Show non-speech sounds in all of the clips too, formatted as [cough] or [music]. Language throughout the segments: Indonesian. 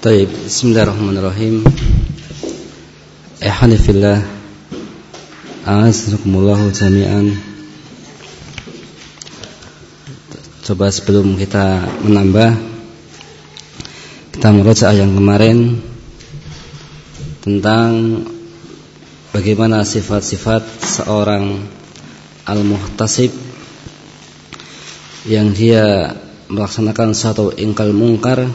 Taib, bismillahirrahmanirrahim. Ihani fillah. A'azakumullahu jami'an. Coba sebelum kita menambah kita merujuk yang kemarin tentang bagaimana sifat-sifat seorang al-muhtasib yang dia melaksanakan suatu ingkal mungkar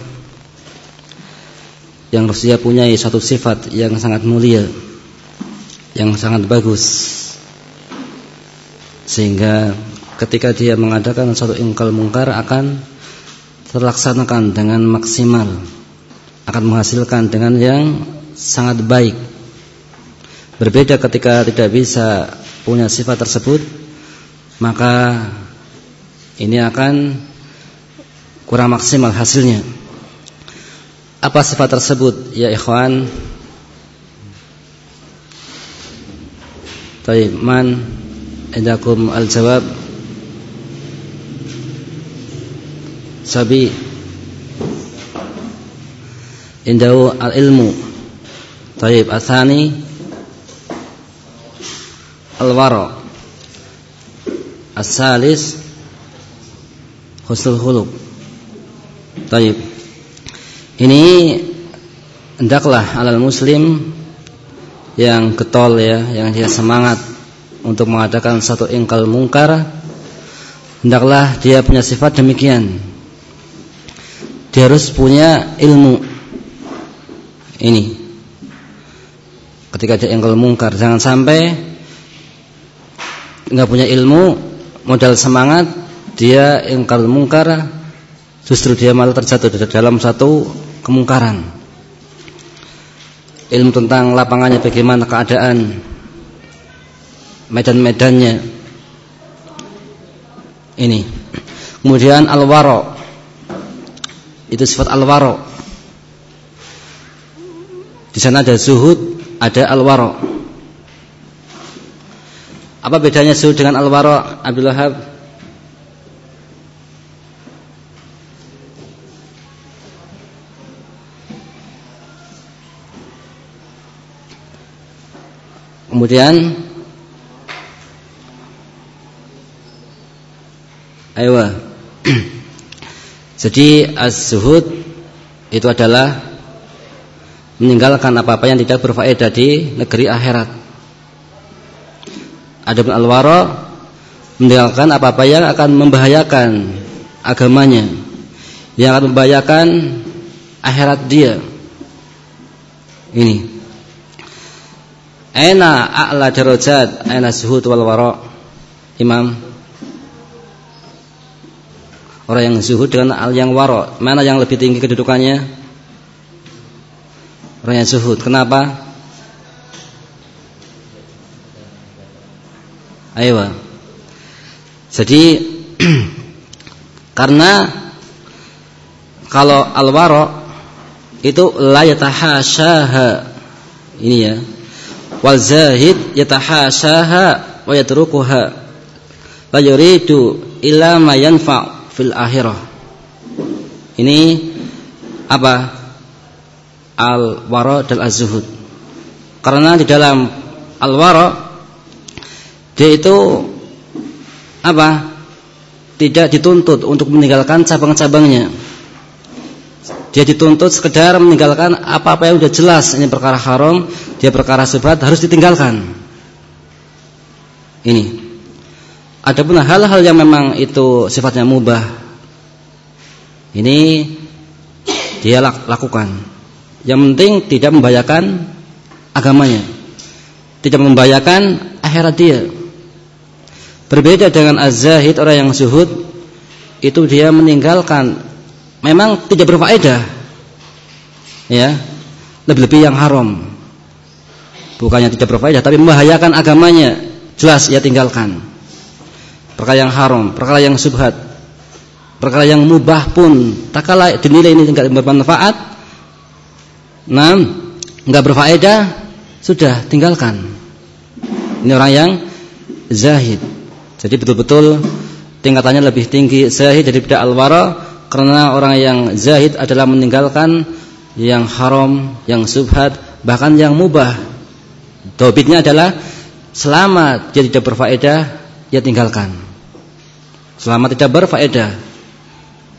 yang dia punya satu sifat yang sangat mulia yang sangat bagus. Sehingga ketika dia mengadakan satu ingkal mungkar akan terlaksanakan dengan maksimal akan menghasilkan dengan yang sangat baik. Berbeda ketika tidak bisa punya sifat tersebut maka ini akan kurang maksimal hasilnya apa sifat tersebut ya ikhwan? Taib man indakum al-jawab. Sabi Indahu al-ilmu. Taib asani Al-wara. As-salis Husnul khuluq. Taib ini hendaklah alal muslim yang getol ya, yang dia semangat untuk mengadakan satu ingkal mungkar, hendaklah dia punya sifat demikian. Dia harus punya ilmu. Ini. Ketika dia ingkal mungkar, jangan sampai nggak punya ilmu, modal semangat, dia ingkal mungkar, justru dia malah terjatuh dalam satu kemungkaran. Ilmu tentang lapangannya bagaimana keadaan medan-medannya. Ini. Kemudian al-waro. Itu sifat al-waro. Di sana ada zuhud ada al-waro. Apa bedanya zuhud dengan al-waro Abdul Wahab Kemudian Ayo. [clears throat] Jadi az-zuhud itu adalah meninggalkan apa-apa yang tidak berfaedah di negeri akhirat. Adapun al-wara meninggalkan apa-apa yang akan membahayakan agamanya, yang akan membahayakan akhirat dia. Ini. Aina a'la darajat Aina zuhud wal wara. Imam? Orang yang zuhud dengan al yang wara. Mana yang lebih tinggi kedudukannya? Orang yang zuhud. Kenapa? Ayo. Jadi [clears throat] Karena Kalau al wara Itu la yatahasyaha. Ini ya wal zahid yatahashaha wa yatrukuha. Wa yuridu illa ma yanfa' fil akhirah. Ini apa? Al wara dan az zuhud karena di dalam al wara dia itu apa? Tidak dituntut untuk meninggalkan cabang-cabangnya dia dituntut sekedar meninggalkan apa-apa yang sudah jelas ini perkara haram, dia perkara subhat harus ditinggalkan. Ini. Adapun hal-hal yang memang itu sifatnya mubah, ini dia lakukan. Yang penting tidak membahayakan agamanya. Tidak membahayakan akhirat dia. Berbeda dengan az-zahid orang yang zuhud itu dia meninggalkan memang tidak berfaedah. Ya. Lebih-lebih yang haram. Bukannya tidak berfaedah tapi membahayakan agamanya. Jelas ia tinggalkan. Perkara yang haram, perkara yang subhat, perkara yang mubah pun tak kalah dinilai ini tidak bermanfaat. Nah, enggak berfaedah, sudah tinggalkan. Ini orang yang zahid. Jadi betul-betul tingkatannya lebih tinggi zahid daripada al-wara karena orang yang zahid adalah meninggalkan yang haram, yang subhat, bahkan yang mubah. Dobitnya adalah selama dia tidak berfaedah, dia tinggalkan. Selama tidak berfaedah.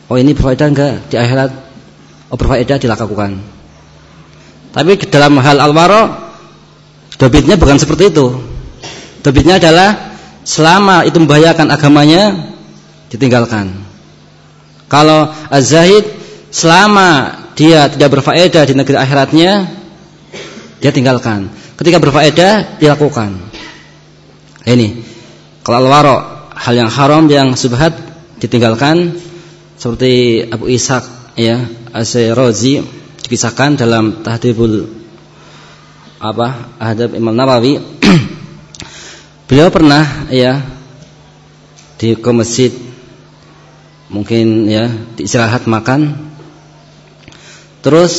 Oh ini berfaedah enggak di akhirat? Oh berfaedah dilakukan. Tapi dalam hal al-wara dobitnya bukan seperti itu. Dobitnya adalah selama itu membahayakan agamanya ditinggalkan. Kalau az-zahid selama dia tidak berfaedah di negeri akhiratnya dia tinggalkan. Ketika berfaedah dilakukan. Ini kalau al-wara hal yang haram yang subhat ditinggalkan seperti Abu Ishaq ya As-Razi dikisahkan dalam Tahdhibul apa Adab Imam Nawawi [clears throat] beliau pernah ya di ke masjid mungkin ya diistirahat makan. Terus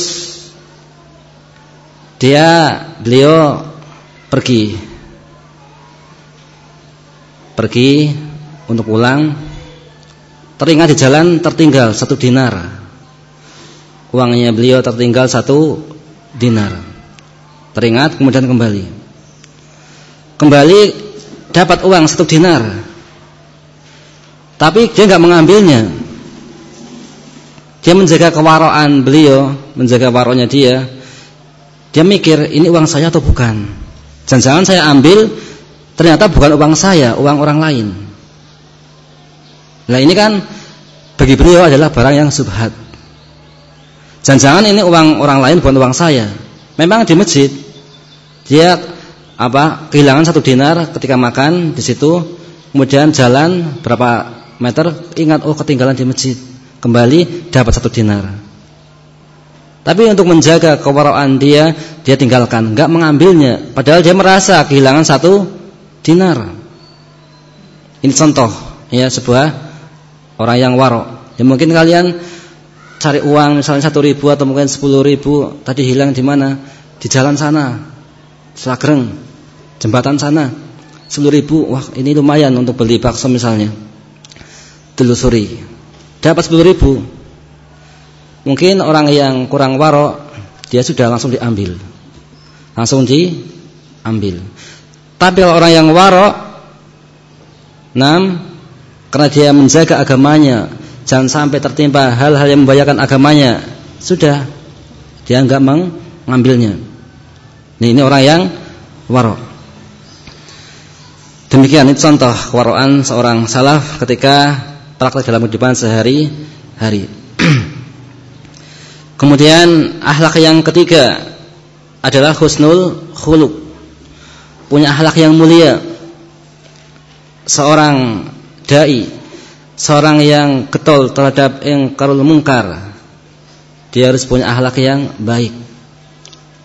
dia beliau pergi. Pergi untuk pulang. Teringat di jalan tertinggal satu dinar. Uangnya beliau tertinggal satu dinar. Teringat kemudian kembali. Kembali dapat uang satu dinar tapi dia nggak mengambilnya. Dia menjaga kewaraan beliau, menjaga waronya dia. Dia mikir ini uang saya atau bukan. Jangan-jangan saya ambil ternyata bukan uang saya, uang orang lain. Nah ini kan bagi beliau adalah barang yang subhat. Jangan-jangan ini uang orang lain bukan uang saya. Memang di masjid dia apa kehilangan satu dinar ketika makan di situ, kemudian jalan berapa meter ingat oh ketinggalan di masjid. Kembali dapat satu dinar. Tapi untuk menjaga kewaraan dia dia tinggalkan. Nggak mengambilnya. Padahal dia merasa kehilangan satu dinar. Ini contoh ya sebuah orang yang warok. Ya mungkin kalian cari uang misalnya satu ribu atau mungkin sepuluh ribu tadi hilang di mana? Di jalan sana. Slagreng jembatan sana. Sepuluh ribu wah ini lumayan untuk beli bakso misalnya telusuri. Dapat 10 ribu. Mungkin orang yang kurang warok dia sudah langsung diambil. Langsung diambil. Tapi orang yang warok enam karena dia menjaga agamanya jangan sampai tertimpa hal-hal yang membahayakan agamanya sudah dia enggak mengambilnya. Ini, ini orang yang warok. Demikian itu contoh kewaroan seorang salaf ketika praktek dalam kehidupan sehari-hari. [clears throat] Kemudian akhlak yang ketiga adalah husnul khuluq. Punya akhlak yang mulia. Seorang dai, seorang yang ketol terhadap ingkarul mungkar. Dia harus punya akhlak yang baik.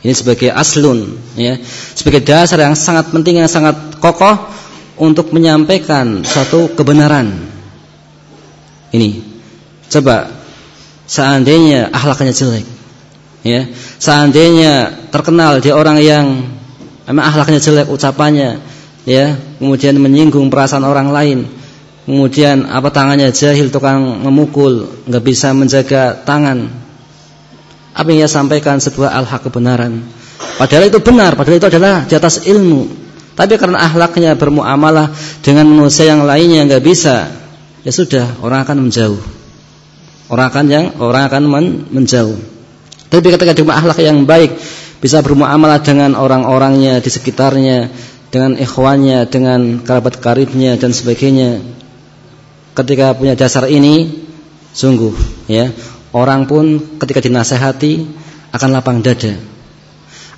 Ini sebagai aslun ya, sebagai dasar yang sangat penting yang sangat kokoh untuk menyampaikan suatu kebenaran ini. Coba seandainya akhlaknya jelek ya. Seandainya terkenal dia orang yang memang akhlaknya jelek ucapannya ya. Kemudian menyinggung perasaan orang lain. Kemudian apa tangannya jahil tukang memukul nggak bisa menjaga tangan. Apa yang ia sampaikan sebuah al-haq kebenaran. Padahal itu benar padahal itu adalah di atas ilmu. Tapi karena akhlaknya bermuamalah dengan manusia yang lainnya nggak bisa ya sudah orang akan menjauh Orang akan yang orang akan men, menjauh. Tapi ketika cuma akhlak yang baik, bisa bermuamalah dengan orang-orangnya di sekitarnya, dengan ikhwannya, dengan kerabat karibnya dan sebagainya. Ketika punya dasar ini, sungguh ya, orang pun ketika dinasehati akan lapang dada.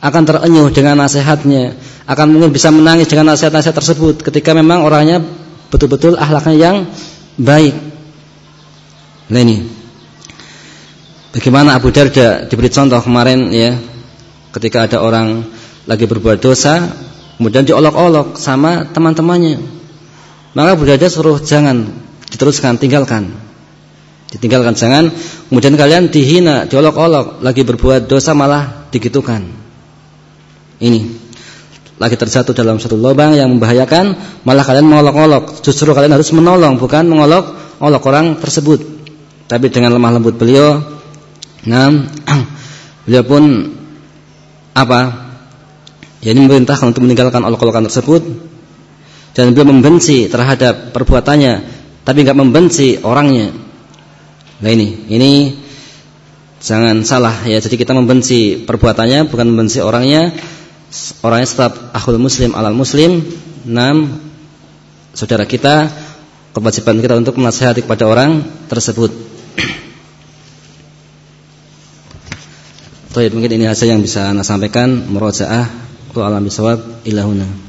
Akan terenyuh dengan nasihatnya, akan mungkin bisa menangis dengan nasihat-nasihat tersebut ketika memang orangnya betul-betul akhlaknya yang baik. Nah ini Bagaimana Abu Darda diberi contoh kemarin ya ketika ada orang lagi berbuat dosa kemudian diolok-olok sama teman-temannya. Maka Abu Darda suruh jangan diteruskan, tinggalkan. Ditinggalkan jangan kemudian kalian dihina, diolok-olok, lagi berbuat dosa malah digitukan. Ini lagi terjatuh dalam satu lubang yang membahayakan, malah kalian mengolok-olok. Justru kalian harus menolong, bukan mengolok-olok orang tersebut. Tapi dengan lemah lembut beliau Nah, [clears throat] beliau pun apa? Ya ini memerintahkan untuk meninggalkan olok-olokan tersebut dan beliau membenci terhadap perbuatannya, tapi enggak membenci orangnya. Nah ini, ini jangan salah ya. Jadi kita membenci perbuatannya, bukan membenci orangnya. Orangnya tetap akhul muslim alal muslim. Enam, saudara kita, kewajiban kita untuk menasihati kepada orang tersebut. Baik, mungkin ini saja yang bisa Anda sampaikan. Murojaah, wa alam bisawab ilahuna.